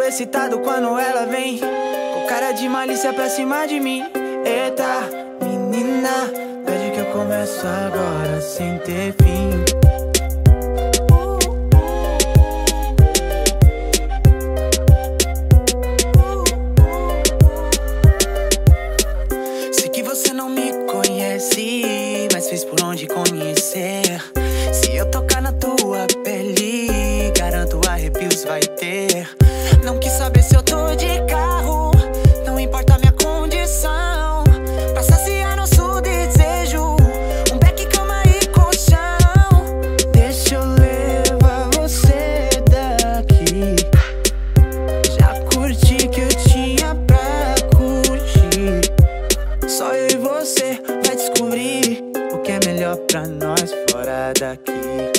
excitado quando ela vem. Com cara de malícia pra cima de mim. Eita, menina Pede que eu começo agora sem ter fim. Sei que você não me conhece Mas fez por onde conhecer. Se eu tocar na tua pele Garanto arrepios vai ter Não quis saber se eu tô de carro. Não importa minha condição. Pra saciar nosso desejo Um beck, cama e colchão. Deixa eu levar você daqui. Já curti que eu tinha pra curtir. Só eu e você vai descobrir o que é melhor pra nós fora daqui.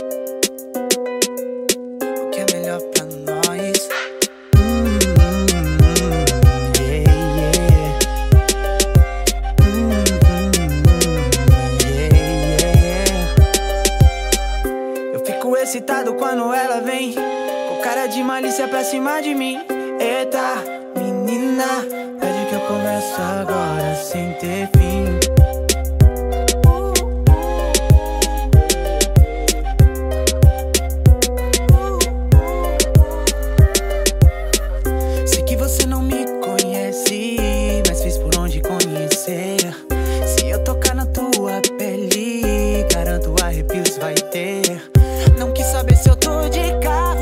Excitado quando ela vem. Com cara de malícia pra cima de mim. Eita, menina Pede que eu começo agora sem ter fim Não quis saber se eu tô de carro